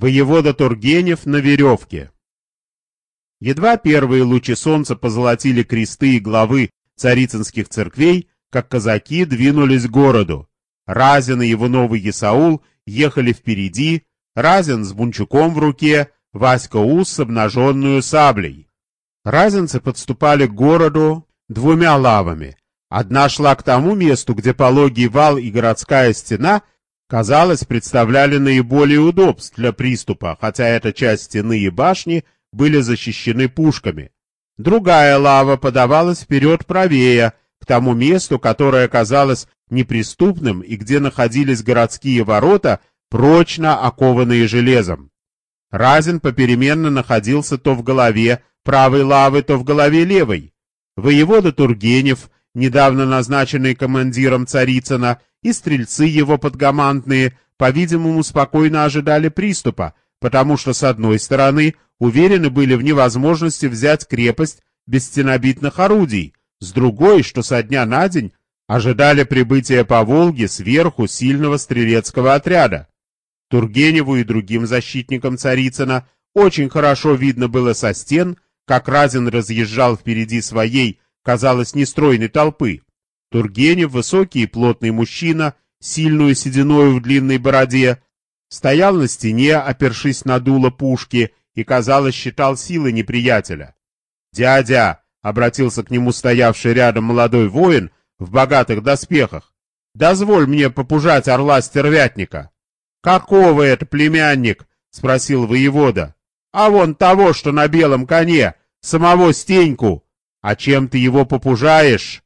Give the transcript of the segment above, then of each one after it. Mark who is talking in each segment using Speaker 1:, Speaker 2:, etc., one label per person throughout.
Speaker 1: Воевода Тургенев на веревке. Едва первые лучи солнца позолотили кресты и главы царицынских церквей, как казаки двинулись к городу. Разин и его новый Есаул ехали впереди, Разин с бунчуком в руке, Васька Ус с обнаженную саблей. Разинцы подступали к городу двумя лавами. Одна шла к тому месту, где пологий вал и городская стена, казалось, представляли наиболее удобств для приступа, хотя эта часть стены и башни были защищены пушками. Другая лава подавалась вперед правее, к тому месту, которое казалось неприступным и где находились городские ворота, прочно окованные железом. Разин попеременно находился то в голове правой лавы, то в голове левой. Воевода Тургенев, недавно назначенный командиром Царицына, и стрельцы его подгомандные, по-видимому, спокойно ожидали приступа, потому что, с одной стороны, уверены были в невозможности взять крепость без стенобитных орудий, с другой, что со дня на день ожидали прибытия по Волге сверху сильного стрелецкого отряда. Тургеневу и другим защитникам Царицына очень хорошо видно было со стен, как Разин разъезжал впереди своей, казалось, нестройной толпы. Тургенев, высокий и плотный мужчина, сильную сединою в длинной бороде, стоял на стене, опершись на дуло пушки, и, казалось, считал силы неприятеля. «Дядя!» — обратился к нему стоявший рядом молодой воин в богатых доспехах. «Дозволь мне попужать орла стервятника!» «Какого это племянник?» — спросил воевода. «А вон того, что на белом коне, самого Стеньку. А чем ты его попужаешь?»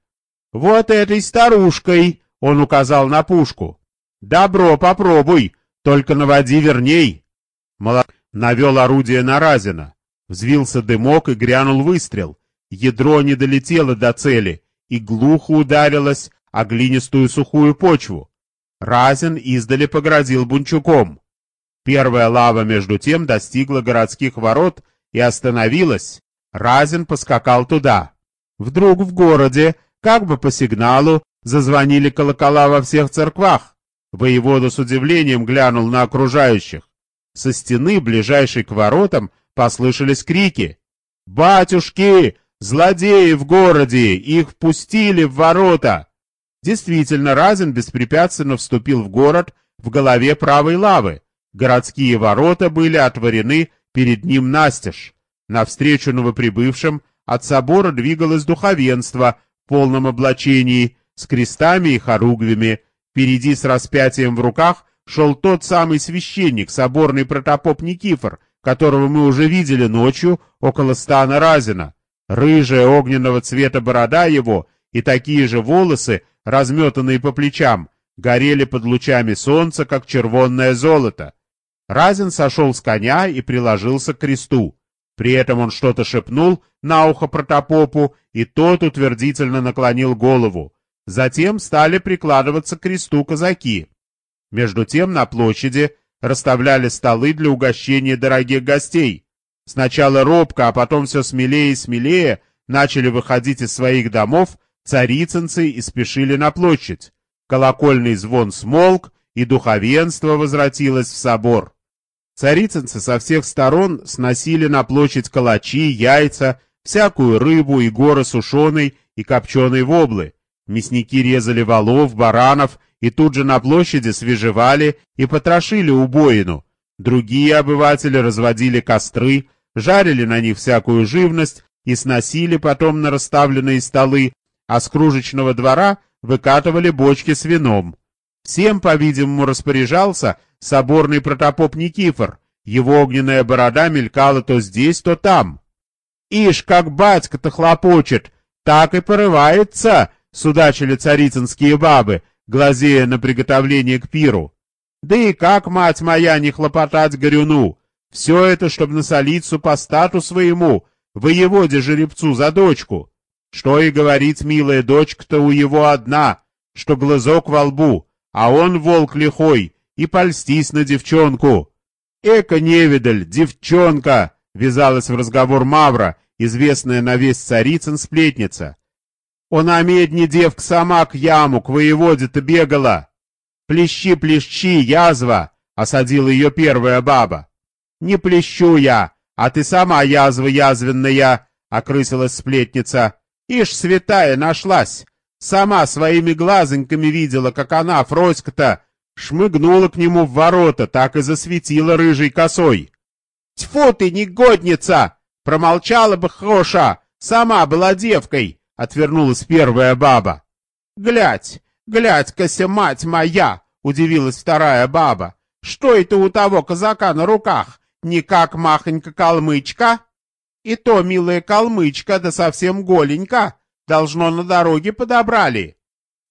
Speaker 1: «Вот этой старушкой!» — он указал на пушку. «Добро, попробуй, только наводи верней!» Молод... Навел орудие на Разина. Взвился дымок и грянул выстрел. Ядро не долетело до цели и глухо ударилось о глинистую сухую почву. Разин издали погрозил бунчуком. Первая лава, между тем, достигла городских ворот и остановилась. Разин поскакал туда. Вдруг в городе, как бы по сигналу, зазвонили колокола во всех церквах. Воевода с удивлением глянул на окружающих. Со стены, ближайшей к воротам, послышались крики. «Батюшки! Злодеи в городе! Их впустили в ворота!» Действительно, Разин беспрепятственно вступил в город в голове правой лавы. Городские ворота были отворены перед ним настежь. Навстречу новоприбывшим от собора двигалось духовенство полном облачении, с крестами и хоругвями. Впереди с распятием в руках шел тот самый священник, соборный протопоп Никифор, которого мы уже видели ночью около стана Разина. Рыжая огненного цвета борода его и такие же волосы разметанные по плечам, горели под лучами солнца, как червонное золото. Разин сошел с коня и приложился к кресту. При этом он что-то шепнул на ухо протопопу, и тот утвердительно наклонил голову. Затем стали прикладываться к кресту казаки. Между тем на площади расставляли столы для угощения дорогих гостей. Сначала робко, а потом все смелее и смелее начали выходить из своих домов Царицынцы и спешили на площадь. Колокольный звон смолк, и духовенство возвратилось в собор. Царицынцы со всех сторон сносили на площадь калачи, яйца, всякую рыбу и горы сушеной и копченой воблы. Мясники резали волов, баранов и тут же на площади свежевали и потрошили убоину. Другие обыватели разводили костры, жарили на них всякую живность и сносили потом на расставленные столы а с кружечного двора выкатывали бочки с вином. Всем, по-видимому, распоряжался соборный протопоп Никифор. Его огненная борода мелькала то здесь, то там. «Ишь, как батька-то хлопочет! Так и порывается!» — судачили царицынские бабы, глазея на приготовление к пиру. «Да и как, мать моя, не хлопотать горюну! Все это, чтобы насолить супостату своему, воеводе жеребцу за дочку!» Что и говорить, милая дочка-то у его одна, что глазок во лбу, а он волк лихой, и польстись на девчонку. Эка невидаль, девчонка, вязалась в разговор Мавра, известная на весь царицын сплетница. Он медни девка сама к яму, к воеводе-то бегала. Плещи, плещи, язва, осадила ее первая баба. Не плещу я, а ты сама язва язвенная, — окрысилась сплетница. Ишь, святая нашлась. Сама своими глазоньками видела, как она, Фроська-то, шмыгнула к нему в ворота, так и засветила рыжей косой. «Тьфу ты, негодница! Промолчала бы Хоша, сама была девкой!» — отвернулась первая баба. «Глядь, глядь-кася, мать моя!» — удивилась вторая баба. «Что это у того казака на руках? Не как махонька-калмычка?» «И то, милая калмычка, да совсем голенька, должно на дороге подобрали».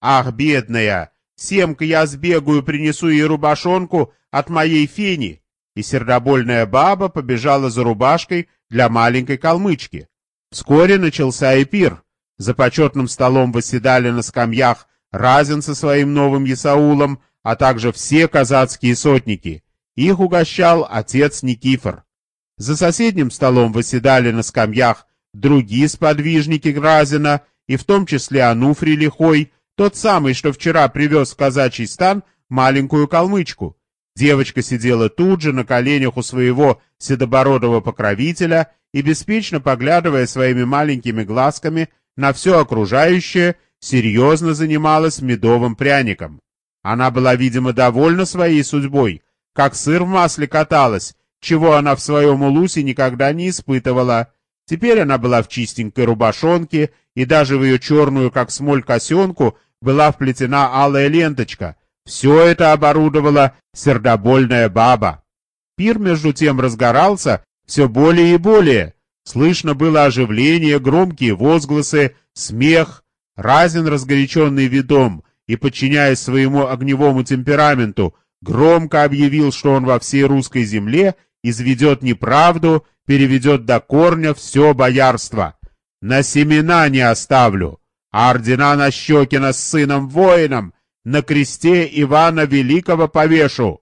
Speaker 1: «Ах, бедная! Семка я сбегаю, принесу ей рубашонку от моей фени!» И сердобольная баба побежала за рубашкой для маленькой калмычки. Вскоре начался и пир. За почетным столом восседали на скамьях Разин со своим новым Исаулом, а также все казацкие сотники. Их угощал отец Никифор. За соседним столом восседали на скамьях другие сподвижники Разина, и в том числе Ануфрий Лихой, тот самый, что вчера привез в казачий стан маленькую калмычку. Девочка сидела тут же на коленях у своего седобородого покровителя и, беспечно поглядывая своими маленькими глазками на все окружающее, серьезно занималась медовым пряником. Она была, видимо, довольна своей судьбой, как сыр в масле каталась, чего она в своем улусе никогда не испытывала. Теперь она была в чистенькой рубашонке, и даже в ее черную, как смоль, косенку была вплетена алая ленточка. Все это оборудовала сердобольная баба. Пир, между тем, разгорался все более и более. Слышно было оживление, громкие возгласы, смех. Разин, разгоряченный видом и подчиняясь своему огневому темпераменту, громко объявил, что он во всей русской земле изведет неправду, переведет до корня все боярство. На семена не оставлю, а ордена на Щекина с сыном-воином на кресте Ивана Великого повешу.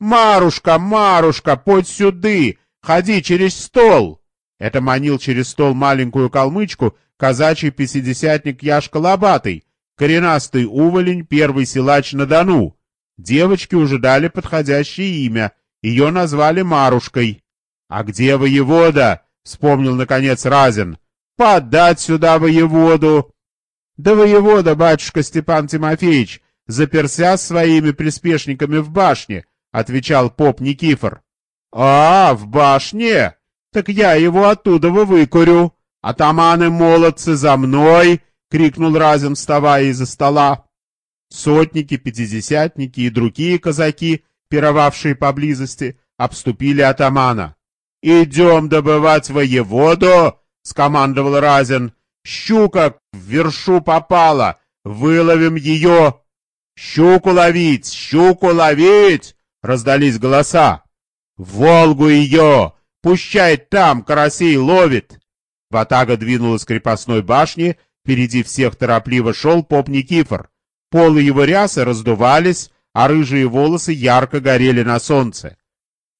Speaker 1: «Марушка, Марушка, подь сюды, ходи через стол!» Это манил через стол маленькую калмычку казачий пятидесятник Яшка Лобатый, коренастый уволень, первый силач на Дону. Девочки уже дали подходящее имя, ее назвали Марушкой. «А где воевода?» — вспомнил, наконец, Разин. «Подать сюда воеводу!» «Да воевода, батюшка Степан Тимофеевич, заперся своими приспешниками в башне», — отвечал поп Никифор. «А, в башне? Так я его оттуда выкурю. Атаманы-молодцы за мной!» — крикнул Разин, вставая из-за стола. Сотники, пятидесятники и другие казаки, пировавшие поблизости, обступили атамана. «Идем добывать воеводу!» — скомандовал Разин. «Щука в вершу попала! Выловим ее!» «Щуку ловить! Щуку ловить!» — раздались голоса. «Волгу ее! Пущай там карасей ловит!» Ватага двинулась к крепостной башне, впереди всех торопливо шел поп Никифор. Полы его рясы раздувались, а рыжие волосы ярко горели на солнце.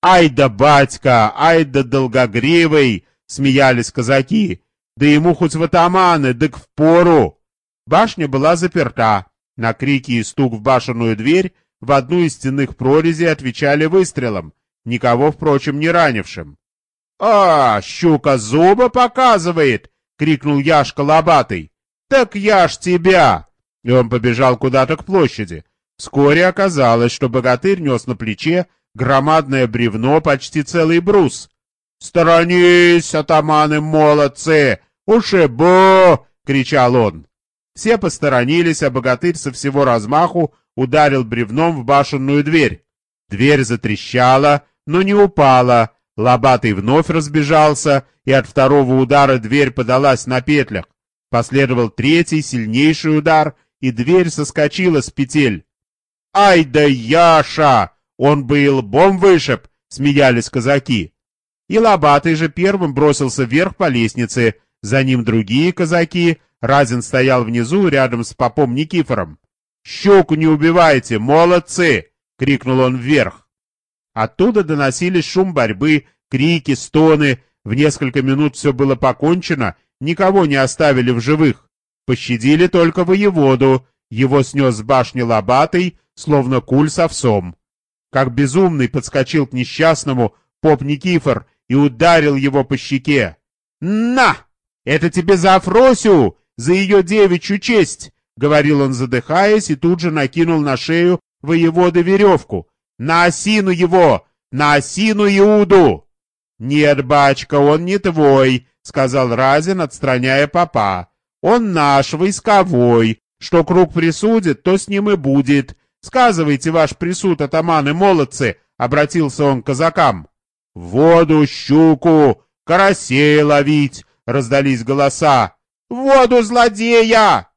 Speaker 1: «Ай да батька! Ай да долгогривый!» — смеялись казаки. «Да ему хоть в атаманы, да к впору!» Башня была заперта. На крики и стук в башенную дверь в одну из стенных прорезей отвечали выстрелом, никого, впрочем, не ранившим. «А, щука зуба показывает!» — крикнул Яшка лобатый. «Так я ж тебя!» И он побежал куда-то к площади. Вскоре оказалось, что богатырь нес на плече громадное бревно, почти целый брус. «Сторонись, атаманы молодцы! Ушибу!» — кричал он. Все посторонились, а богатырь со всего размаху ударил бревном в башенную дверь. Дверь затрещала, но не упала. Лобатый вновь разбежался, и от второго удара дверь подалась на петлях. Последовал третий, сильнейший удар, и дверь соскочила с петель. «Ай да Яша! Он бы и лбом вышиб!» — смеялись казаки. И Лобатый же первым бросился вверх по лестнице, за ним другие казаки, Разин стоял внизу, рядом с попом Никифором. «Щуку не убивайте, молодцы!» — крикнул он вверх. Оттуда доносились шум борьбы, крики, стоны. В несколько минут все было покончено, никого не оставили в живых. Пощадили только воеводу, его снес с башни лобатой, словно куль с овсом. Как безумный подскочил к несчастному, поп Никифор и ударил его по щеке. «На! Это тебе за Афросию, за ее девичью честь!» — говорил он, задыхаясь, и тут же накинул на шею воеводы веревку. «На осину его! На осину Иуду!» «Нет, бачка, он не твой», — сказал Разин, отстраняя папа. «Он наш, войсковой. Что круг присудит, то с ним и будет. Сказывайте ваш присуд, атаманы-молодцы», — обратился он к казакам. «Воду, щуку, карасей ловить!» — раздались голоса. «Воду, злодея!»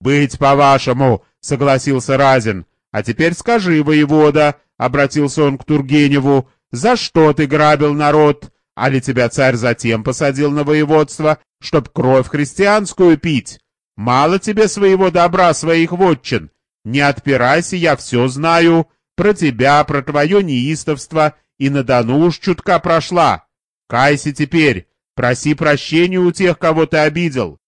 Speaker 1: «Быть по-вашему!» — согласился Разин. «А теперь скажи, воевода!» — обратился он к Тургеневу. «За что ты грабил народ? А ли тебя царь затем посадил на воеводство, чтоб кровь христианскую пить? Мало тебе своего добра, своих вотчин. Не отпирайся, я все знаю. Про тебя, про твое неистовство и на Дону уж чутка прошла. Кайся теперь, проси прощения у тех, кого ты обидел.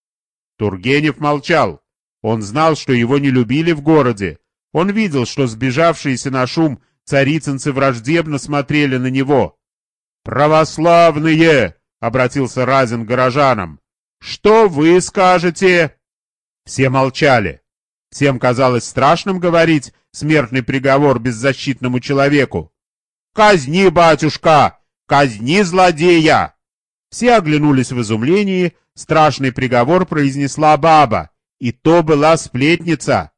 Speaker 1: Тургенев молчал. Он знал, что его не любили в городе. Он видел, что сбежавшиеся на шум царицынцы враждебно смотрели на него. «Православные!» — обратился Разин горожанам. «Что вы скажете?» Все молчали. Всем казалось страшным говорить смертный приговор беззащитному человеку. «Казни, батюшка! Казни злодея!» Все оглянулись в изумлении, страшный приговор произнесла баба, и то была сплетница.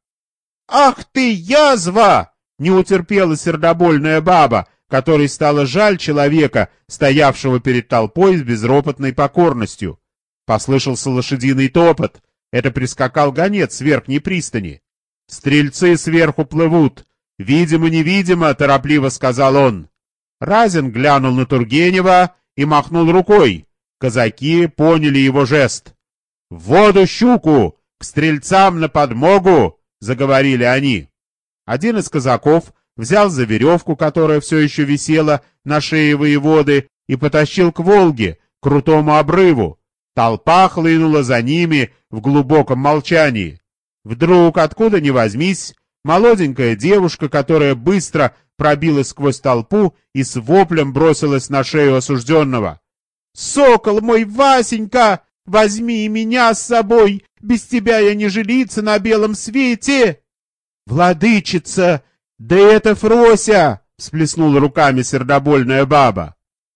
Speaker 1: «Ах ты, язва!» — не утерпела сердобольная баба, которой стало жаль человека, стоявшего перед толпой с безропотной покорностью. Послышался лошадиный топот. Это прискакал гонец с верхней пристани. «Стрельцы сверху плывут. Видимо-невидимо», — торопливо сказал он. Разин глянул на Тургенева и махнул рукой. Казаки поняли его жест. «В воду щуку! К стрельцам на подмогу!» — заговорили они. Один из казаков взял за веревку, которая все еще висела на шее воеводы, и потащил к Волге, к крутому обрыву. Толпа хлынула за ними в глубоком молчании. Вдруг, откуда ни возьмись, молоденькая девушка, которая быстро пробилась сквозь толпу и с воплем бросилась на шею осужденного. «Сокол мой, Васенька, возьми меня с собой, без тебя я не жилица на белом свете!» «Владычица, да это Фрося!» — всплеснула руками сердобольная баба.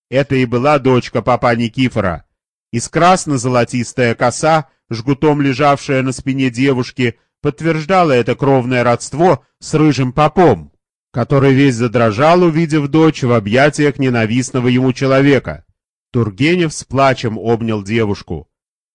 Speaker 1: Это и была дочка папа Никифора. Из красно-золотистая коса жгутом лежавшая на спине девушки, подтверждала это кровное родство с рыжим попом, который весь задрожал, увидев дочь в объятиях ненавистного ему человека. Тургенев с плачем обнял девушку.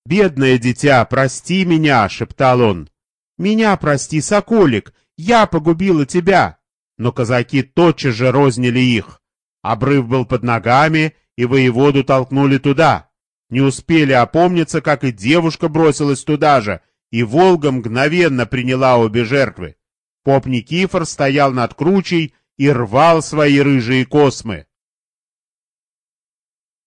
Speaker 1: «Бедное дитя, прости меня!» — шептал он. «Меня прости, соколик, я погубила тебя!» Но казаки тотчас же рознили их. Обрыв был под ногами, и воеводу толкнули туда. Не успели опомниться, как и девушка бросилась туда же, и Волга мгновенно приняла обе жертвы. Поп Никифор стоял над кручей и рвал свои рыжие космы.